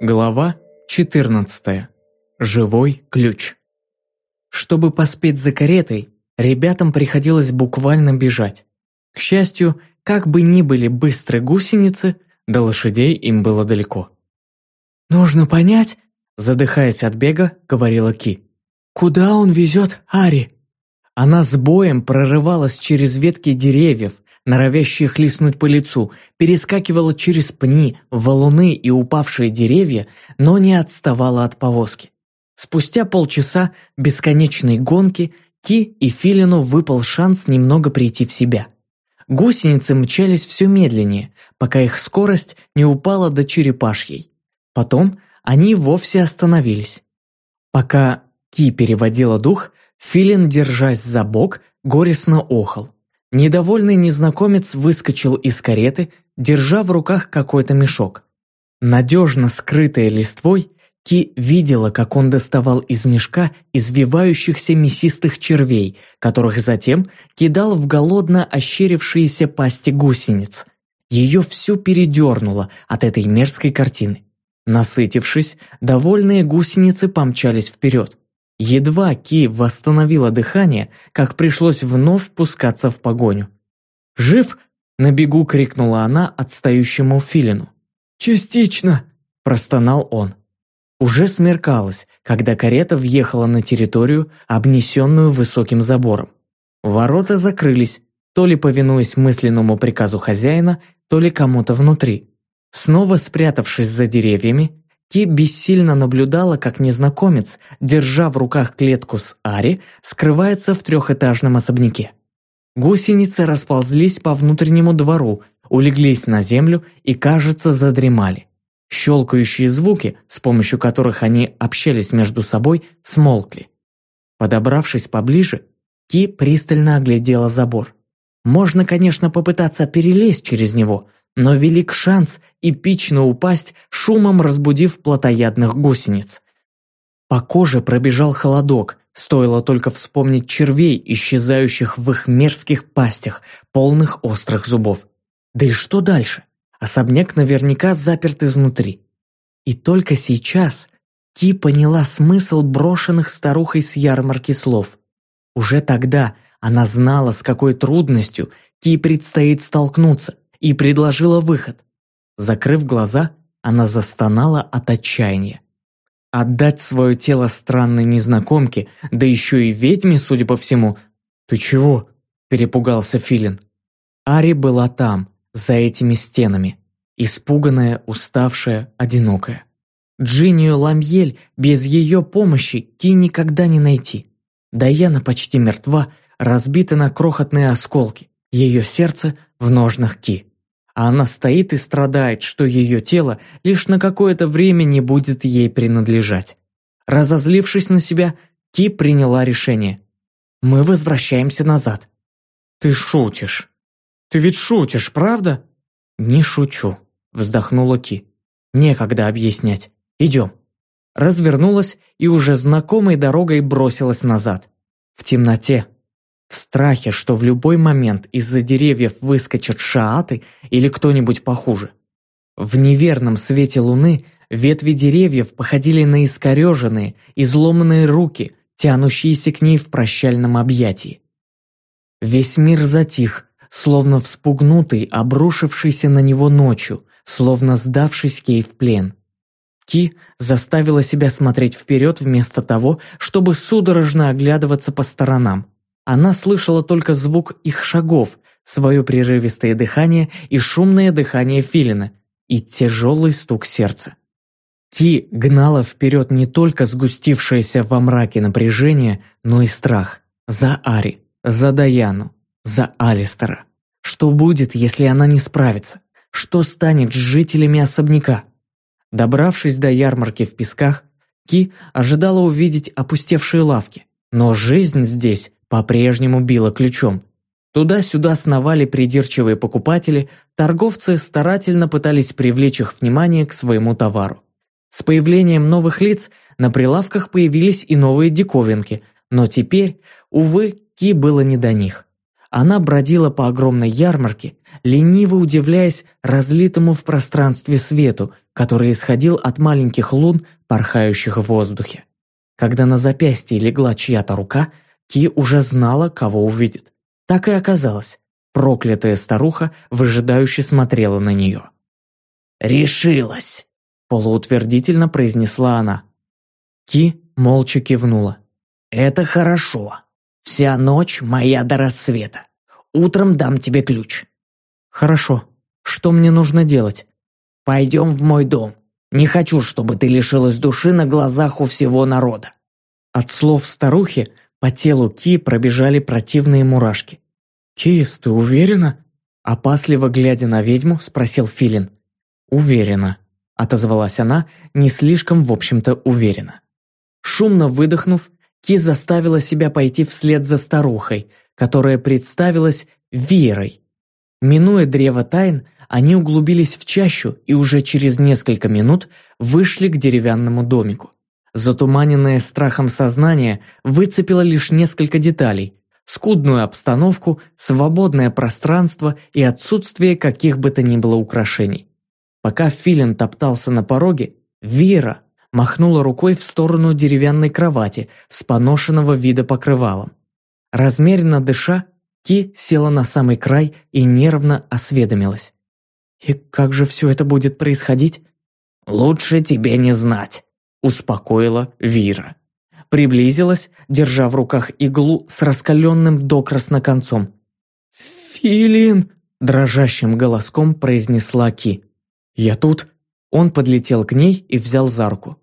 Глава 14. Живой ключ. Чтобы поспеть за каретой, ребятам приходилось буквально бежать. К счастью, как бы ни были быстрые гусеницы, до лошадей им было далеко. «Нужно понять», – задыхаясь от бега, говорила Ки, – «куда он везет Ари?» Она с боем прорывалась через ветки деревьев, норовящие хлестнуть по лицу, перескакивала через пни, валуны и упавшие деревья, но не отставала от повозки. Спустя полчаса бесконечной гонки Ки и Филину выпал шанс немного прийти в себя. Гусеницы мчались все медленнее, пока их скорость не упала до черепашьей. Потом они вовсе остановились. Пока Ки переводила дух, Филин, держась за бок, горестно охал. Недовольный незнакомец выскочил из кареты, держа в руках какой-то мешок. Надежно скрытая листвой, Ки видела, как он доставал из мешка извивающихся мясистых червей, которых затем кидал в голодно ощерившиеся пасти гусениц. Ее всю передернуло от этой мерзкой картины. Насытившись, довольные гусеницы помчались вперед. Едва Ки восстановила дыхание, как пришлось вновь пускаться в погоню. «Жив?» – на бегу крикнула она отстающему филину. «Частично!» – простонал он. Уже смеркалось, когда карета въехала на территорию, обнесенную высоким забором. Ворота закрылись, то ли повинуясь мысленному приказу хозяина, то ли кому-то внутри. Снова спрятавшись за деревьями, Ки бессильно наблюдала, как незнакомец, держа в руках клетку с Ари, скрывается в трехэтажном особняке. Гусеницы расползлись по внутреннему двору, улеглись на землю и, кажется, задремали. Щелкающие звуки, с помощью которых они общались между собой, смолкли. Подобравшись поближе, Ки пристально оглядела забор. Можно, конечно, попытаться перелезть через него – но велик шанс эпично упасть, шумом разбудив плотоядных гусениц. По коже пробежал холодок, стоило только вспомнить червей, исчезающих в их мерзких пастях, полных острых зубов. Да и что дальше? Особняк наверняка заперт изнутри. И только сейчас Ки поняла смысл брошенных старухой с ярмарки слов. Уже тогда она знала, с какой трудностью Ки предстоит столкнуться, и предложила выход. Закрыв глаза, она застонала от отчаяния. Отдать свое тело странной незнакомке, да еще и ведьме, судя по всему. «Ты чего?» – перепугался Филин. Ари была там, за этими стенами. Испуганная, уставшая, одинокая. Джинию Ламьель без ее помощи Ки никогда не найти. Даяна почти мертва, разбита на крохотные осколки. Ее сердце в ножнах Ки а она стоит и страдает, что ее тело лишь на какое-то время не будет ей принадлежать. Разозлившись на себя, Ки приняла решение. «Мы возвращаемся назад». «Ты шутишь. Ты ведь шутишь, правда?» «Не шучу», – вздохнула Ки. «Некогда объяснять. Идем». Развернулась и уже знакомой дорогой бросилась назад. В темноте, в страхе, что в любой момент из-за деревьев выскочат шааты или кто-нибудь похуже. В неверном свете луны ветви деревьев походили на искореженные, изломанные руки, тянущиеся к ней в прощальном объятии. Весь мир затих, словно вспугнутый, обрушившийся на него ночью, словно сдавшись Кей в плен. Ки заставила себя смотреть вперед вместо того, чтобы судорожно оглядываться по сторонам. Она слышала только звук их шагов, свое прерывистое дыхание и шумное дыхание филина, и тяжелый стук сердца. Ки гнала вперед не только сгустившееся во мраке напряжение, но и страх. За Ари, за Даяну, за Алистера. Что будет, если она не справится? Что станет с жителями особняка? Добравшись до ярмарки в песках, Ки ожидала увидеть опустевшие лавки. Но жизнь здесь по-прежнему била ключом. Туда-сюда сновали придирчивые покупатели, торговцы старательно пытались привлечь их внимание к своему товару. С появлением новых лиц на прилавках появились и новые диковинки, но теперь, увы, Ки было не до них. Она бродила по огромной ярмарке, лениво удивляясь разлитому в пространстве свету, который исходил от маленьких лун, порхающих в воздухе. Когда на запястье легла чья-то рука, Ки уже знала, кого увидит. Так и оказалось. Проклятая старуха выжидающе смотрела на нее. «Решилась!» – полуутвердительно произнесла она. Ки молча кивнула. «Это хорошо. Вся ночь моя до рассвета. Утром дам тебе ключ». «Хорошо. Что мне нужно делать?» «Пойдем в мой дом. Не хочу, чтобы ты лишилась души на глазах у всего народа». От слов старухи по телу Ки пробежали противные мурашки. «Кис, ты уверена?» Опасливо глядя на ведьму, спросил Филин. «Уверена», – отозвалась она, не слишком, в общем-то, уверена. Шумно выдохнув, Ки заставила себя пойти вслед за старухой, которая представилась Верой. Минуя древо тайн, они углубились в чащу и уже через несколько минут вышли к деревянному домику. Затуманенное страхом сознание выцепило лишь несколько деталей – скудную обстановку, свободное пространство и отсутствие каких бы то ни было украшений. Пока Филин топтался на пороге, Вера махнула рукой в сторону деревянной кровати с поношенного вида покрывалом. Размеренно дыша, Ки села на самый край и нервно осведомилась. «И как же все это будет происходить?» «Лучше тебе не знать», – успокоила Вира. Приблизилась, держа в руках иглу с раскаленным докрасно концом. «Филин!» – дрожащим голоском произнесла Ки. «Я тут!» Он подлетел к ней и взял за руку.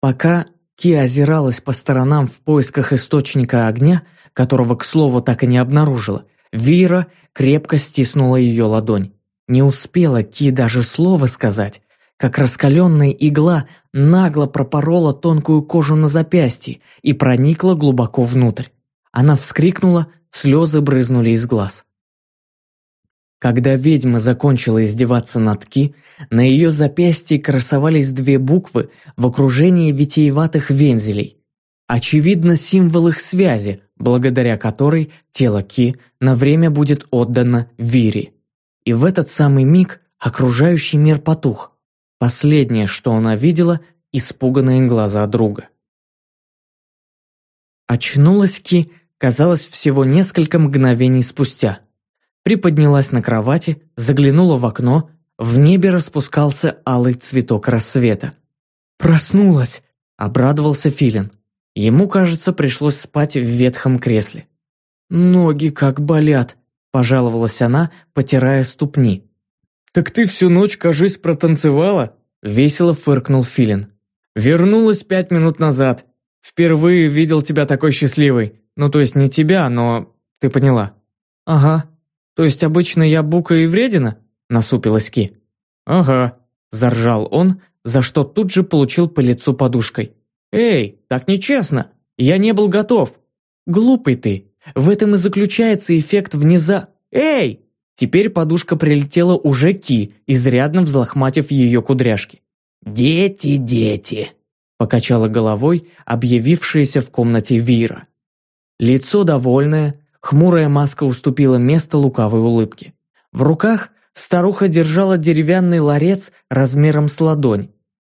Пока Ки озиралась по сторонам в поисках источника огня, которого, к слову, так и не обнаружила, Вира крепко стиснула ее ладонь. Не успела Ки даже слова сказать, как раскаленная игла нагло пропорола тонкую кожу на запястье и проникла глубоко внутрь. Она вскрикнула, слезы брызнули из глаз. Когда ведьма закончила издеваться над Ки, на ее запястье красовались две буквы в окружении витиеватых вензелей. Очевидно, символ их связи, благодаря которой тело Ки на время будет отдано Вире. И в этот самый миг окружающий мир потух. Последнее, что она видела – испуганные глаза друга. Очнулась Ки, казалось, всего несколько мгновений спустя. Приподнялась на кровати, заглянула в окно, в небе распускался алый цветок рассвета. «Проснулась!» – обрадовался Филин. Ему, кажется, пришлось спать в ветхом кресле. «Ноги как болят!» Пожаловалась она, потирая ступни. «Так ты всю ночь, кажись, протанцевала?» Весело фыркнул Филин. «Вернулась пять минут назад. Впервые видел тебя такой счастливой. Ну, то есть не тебя, но... Ты поняла». «Ага. То есть обычно я бука и вредина?» Насупилась Ки. «Ага», – заржал он, за что тут же получил по лицу подушкой. «Эй, так нечестно! Я не был готов!» «Глупый ты! В этом и заключается эффект внеза... Эй!» Теперь подушка прилетела уже Ки, изрядно взлохматив ее кудряшки. «Дети, дети!» – покачала головой объявившаяся в комнате Вира. Лицо довольное, хмурая маска уступила место лукавой улыбке. В руках старуха держала деревянный ларец размером с ладонь.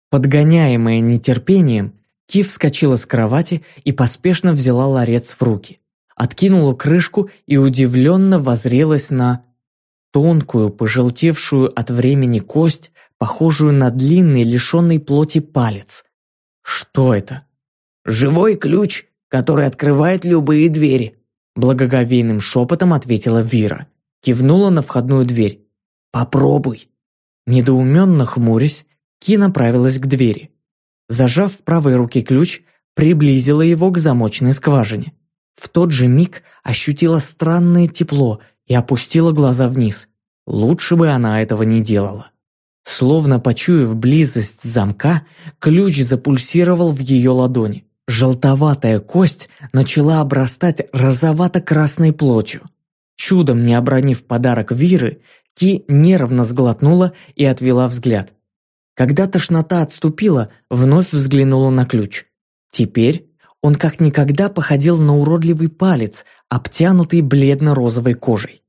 Подгоняемая нетерпением, Ки вскочила с кровати и поспешно взяла ларец в руки откинула крышку и удивленно возрелась на тонкую, пожелтевшую от времени кость, похожую на длинный, лишенный плоти палец. Что это? «Живой ключ, который открывает любые двери», благоговейным шепотом ответила Вира. Кивнула на входную дверь. «Попробуй». Недоуменно хмурясь, Ки направилась к двери. Зажав в правой руке ключ, приблизила его к замочной скважине. В тот же миг ощутила странное тепло и опустила глаза вниз. Лучше бы она этого не делала. Словно почуяв близость замка, ключ запульсировал в ее ладони. Желтоватая кость начала обрастать розовато-красной плотью. Чудом не обронив подарок Виры, Ки нервно сглотнула и отвела взгляд. Когда тошнота отступила, вновь взглянула на ключ. Теперь он как никогда походил на уродливый палец, обтянутый бледно-розовой кожей.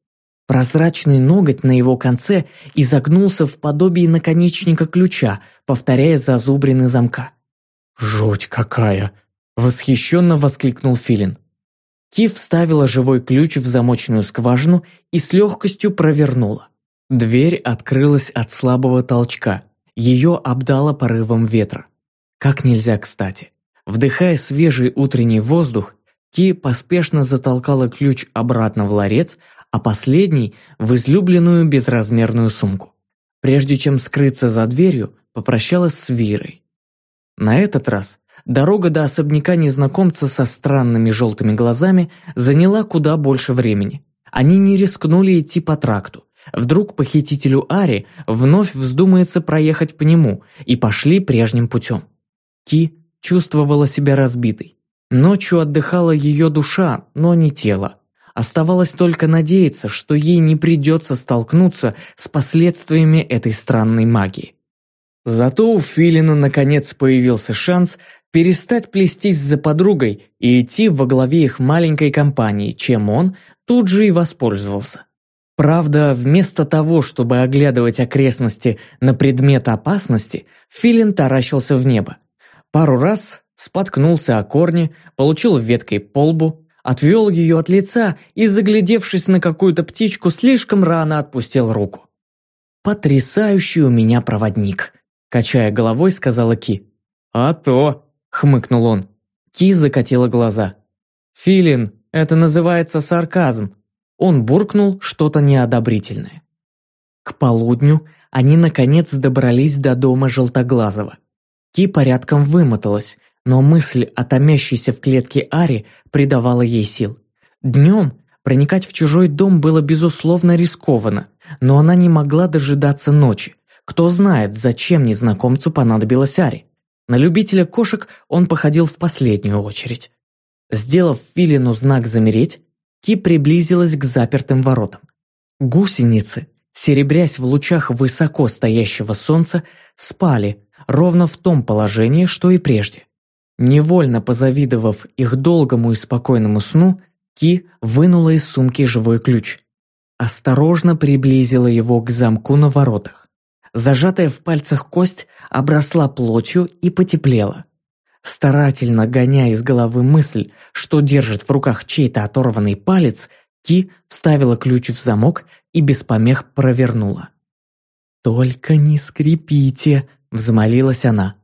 Прозрачный ноготь на его конце изогнулся в подобии наконечника ключа, повторяя зазубрины замка. «Жуть какая!» – восхищенно воскликнул Филин. Ки вставила живой ключ в замочную скважину и с легкостью провернула. Дверь открылась от слабого толчка. Ее обдало порывом ветра. Как нельзя кстати. Вдыхая свежий утренний воздух, Ки поспешно затолкала ключ обратно в ларец, а последний – в излюбленную безразмерную сумку. Прежде чем скрыться за дверью, попрощалась с Вирой. На этот раз дорога до особняка незнакомца со странными желтыми глазами заняла куда больше времени. Они не рискнули идти по тракту. Вдруг похитителю Ари вновь вздумается проехать по нему, и пошли прежним путем. Ки чувствовала себя разбитой. Ночью отдыхала ее душа, но не тело. Оставалось только надеяться, что ей не придется столкнуться с последствиями этой странной магии. Зато у Филина наконец появился шанс перестать плестись за подругой и идти во главе их маленькой компании, чем он тут же и воспользовался. Правда, вместо того, чтобы оглядывать окрестности на предмет опасности, Филин таращился в небо. Пару раз споткнулся о корне, получил веткой по лбу, отвел ее от лица и, заглядевшись на какую-то птичку, слишком рано отпустил руку. «Потрясающий у меня проводник», – качая головой, сказала Ки. «А то», – хмыкнул он. Ки закатила глаза. «Филин, это называется сарказм». Он буркнул что-то неодобрительное. К полудню они наконец добрались до дома Желтоглазого. Ки порядком вымоталась, но мысль о томящейся в клетке Ари придавала ей сил. Днем проникать в чужой дом было безусловно рискованно, но она не могла дожидаться ночи. Кто знает, зачем незнакомцу понадобилась Ари. На любителя кошек он походил в последнюю очередь. Сделав Филину знак «замереть», Ки приблизилась к запертым воротам. Гусеницы, серебрясь в лучах высоко стоящего солнца, спали ровно в том положении, что и прежде. Невольно позавидовав их долгому и спокойному сну, Ки вынула из сумки живой ключ. Осторожно приблизила его к замку на воротах. Зажатая в пальцах кость обросла плотью и потеплела. Старательно гоняя из головы мысль, что держит в руках чей-то оторванный палец, Ки вставила ключ в замок и без помех провернула. «Только не скрипите!» – взмолилась она.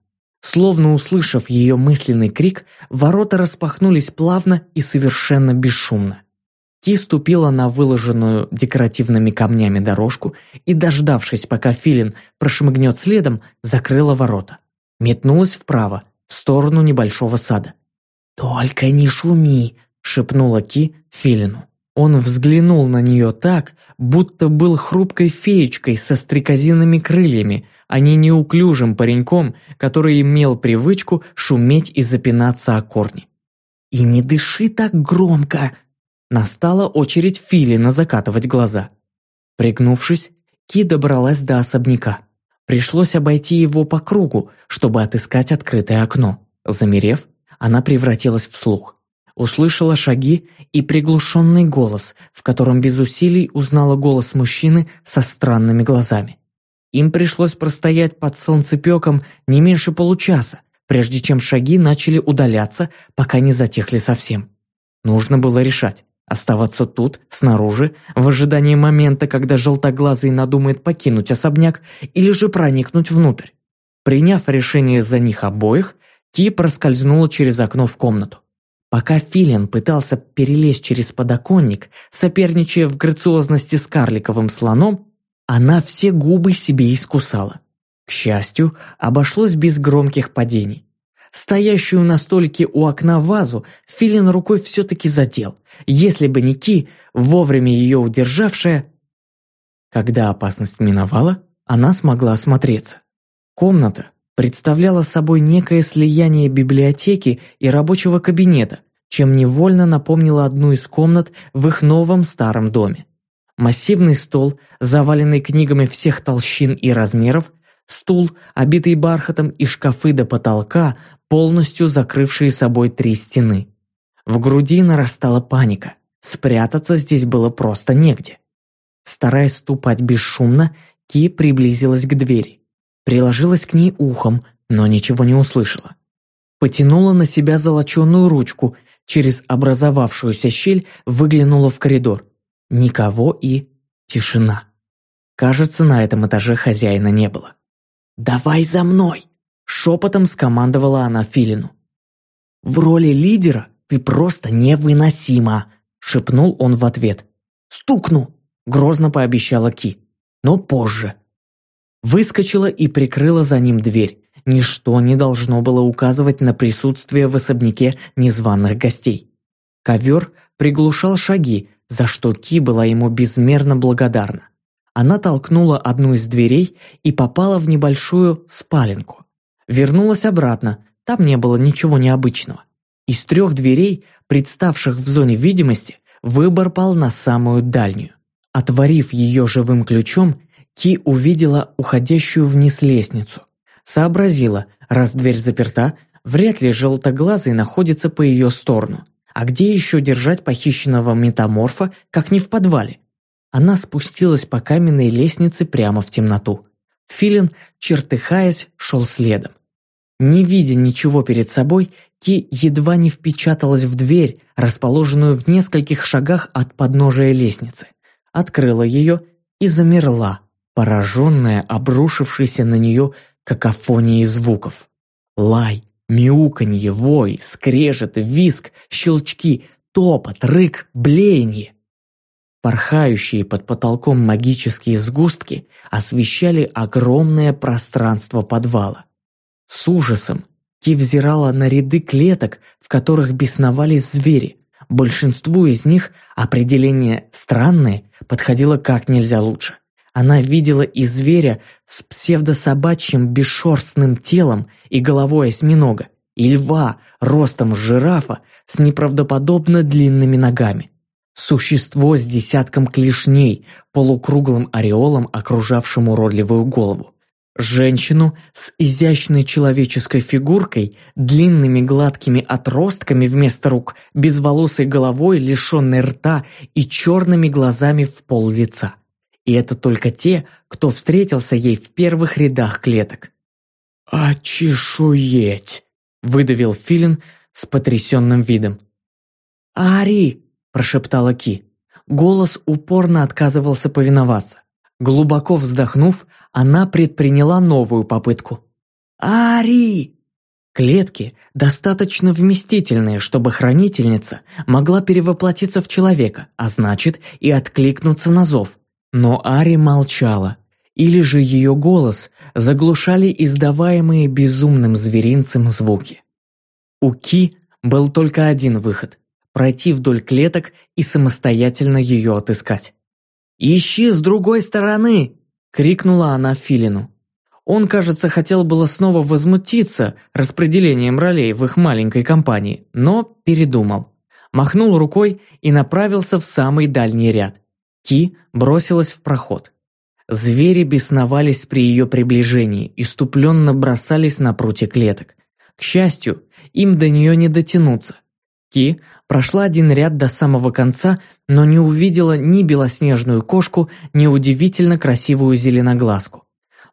Словно услышав ее мысленный крик, ворота распахнулись плавно и совершенно бесшумно. Ки ступила на выложенную декоративными камнями дорожку и, дождавшись, пока Филин прошмыгнет следом, закрыла ворота. Метнулась вправо, в сторону небольшого сада. «Только не шуми!» – шепнула Ки Филину. Он взглянул на нее так, будто был хрупкой феечкой со стрекозиными крыльями, а не неуклюжим пареньком, который имел привычку шуметь и запинаться о корни. «И не дыши так громко!» Настала очередь Филина закатывать глаза. Пригнувшись, Ки добралась до особняка. Пришлось обойти его по кругу, чтобы отыскать открытое окно. Замерев, она превратилась в слух. Услышала шаги и приглушенный голос, в котором без усилий узнала голос мужчины со странными глазами. Им пришлось простоять под солнцепеком не меньше получаса, прежде чем шаги начали удаляться, пока не затихли совсем. Нужно было решать, оставаться тут, снаружи, в ожидании момента, когда желтоглазый надумает покинуть особняк, или же проникнуть внутрь. Приняв решение за них обоих, Ки проскользнула через окно в комнату. Пока Филин пытался перелезть через подоконник, соперничая в грациозности с карликовым слоном, она все губы себе искусала. К счастью, обошлось без громких падений. Стоящую на столике у окна вазу Филин рукой все-таки задел, если бы не Ки, вовремя ее удержавшая. Когда опасность миновала, она смогла осмотреться. Комната представляла собой некое слияние библиотеки и рабочего кабинета, чем невольно напомнила одну из комнат в их новом старом доме. Массивный стол, заваленный книгами всех толщин и размеров, стул, обитый бархатом и шкафы до потолка, полностью закрывшие собой три стены. В груди нарастала паника. Спрятаться здесь было просто негде. Стараясь ступать бесшумно, Ки приблизилась к двери. Приложилась к ней ухом, но ничего не услышала. Потянула на себя золоченую ручку, через образовавшуюся щель выглянула в коридор. Никого и тишина. Кажется, на этом этаже хозяина не было. «Давай за мной!» – шепотом скомандовала она Филину. «В роли лидера ты просто невыносима!» – шепнул он в ответ. «Стукну!» – грозно пообещала Ки. «Но позже!» Выскочила и прикрыла за ним дверь. Ничто не должно было указывать на присутствие в особняке незваных гостей. Ковер приглушал шаги, за что Ки была ему безмерно благодарна. Она толкнула одну из дверей и попала в небольшую спаленку. Вернулась обратно, там не было ничего необычного. Из трех дверей, представших в зоне видимости, выбор пал на самую дальнюю. Отворив ее живым ключом, Ки увидела уходящую вниз лестницу. Сообразила, раз дверь заперта, вряд ли желтоглазый находится по ее сторону. А где еще держать похищенного метаморфа, как не в подвале? Она спустилась по каменной лестнице прямо в темноту. Филин, чертыхаясь, шел следом. Не видя ничего перед собой, Ки едва не впечаталась в дверь, расположенную в нескольких шагах от подножия лестницы. Открыла ее и замерла, пораженная обрушившейся на нее какофонией звуков. Лай, мяуканье, вой, скрежет, виск, щелчки, топот, рык, блеяние. Порхающие под потолком магические сгустки освещали огромное пространство подвала. С ужасом Ки взирала на ряды клеток, в которых бесновались звери. Большинству из них определение «странное» подходило как нельзя лучше. Она видела и зверя с псевдособачьим бесшерстным телом и головой осьминога, и льва ростом жирафа с неправдоподобно длинными ногами. Существо с десятком клешней, полукруглым ореолом, окружавшим уродливую голову. Женщину с изящной человеческой фигуркой, длинными гладкими отростками вместо рук, безволосой головой, лишенной рта и черными глазами в пол лица. И это только те, кто встретился ей в первых рядах клеток. «А чешуеть!» – выдавил Филин с потрясенным видом. «Ари!» – прошептала Ки. Голос упорно отказывался повиноваться. Глубоко вздохнув, она предприняла новую попытку. «Ари!» Клетки достаточно вместительные, чтобы хранительница могла перевоплотиться в человека, а значит и откликнуться на зов. Но Ари молчала, или же ее голос заглушали издаваемые безумным зверинцем звуки. У Ки был только один выход – пройти вдоль клеток и самостоятельно ее отыскать. «Ищи с другой стороны!» – крикнула она Филину. Он, кажется, хотел было снова возмутиться распределением ролей в их маленькой компании, но передумал. Махнул рукой и направился в самый дальний ряд. Ки бросилась в проход. Звери бесновались при ее приближении, иступленно бросались на прутья клеток. К счастью, им до нее не дотянуться. Ки прошла один ряд до самого конца, но не увидела ни белоснежную кошку, ни удивительно красивую зеленоглазку.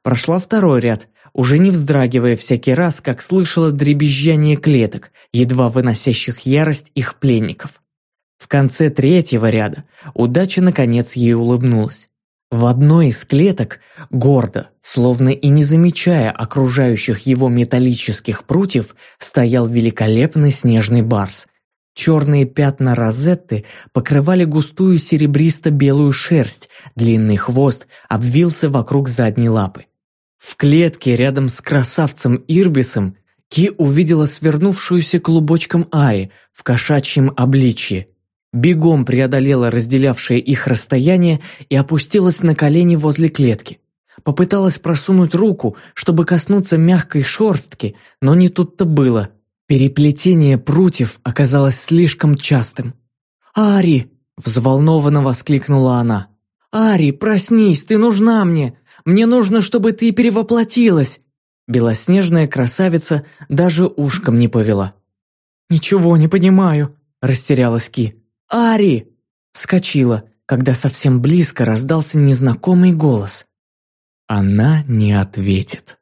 Прошла второй ряд, уже не вздрагивая всякий раз, как слышала дребезжание клеток, едва выносящих ярость их пленников. В конце третьего ряда удача наконец ей улыбнулась. В одной из клеток, гордо, словно и не замечая окружающих его металлических прутьев, стоял великолепный снежный барс. Черные пятна розетты покрывали густую серебристо-белую шерсть, длинный хвост обвился вокруг задней лапы. В клетке рядом с красавцем Ирбисом Ки увидела свернувшуюся клубочком Ари в кошачьем обличье – бегом преодолела разделявшее их расстояние и опустилась на колени возле клетки. Попыталась просунуть руку, чтобы коснуться мягкой шорстки, но не тут-то было. Переплетение прутьев оказалось слишком частым. «Ари!» – взволнованно воскликнула она. «Ари, проснись, ты нужна мне! Мне нужно, чтобы ты перевоплотилась!» Белоснежная красавица даже ушком не повела. «Ничего не понимаю», – растерялась Ки. «Ари!» Вскочила, когда совсем близко раздался незнакомый голос. Она не ответит.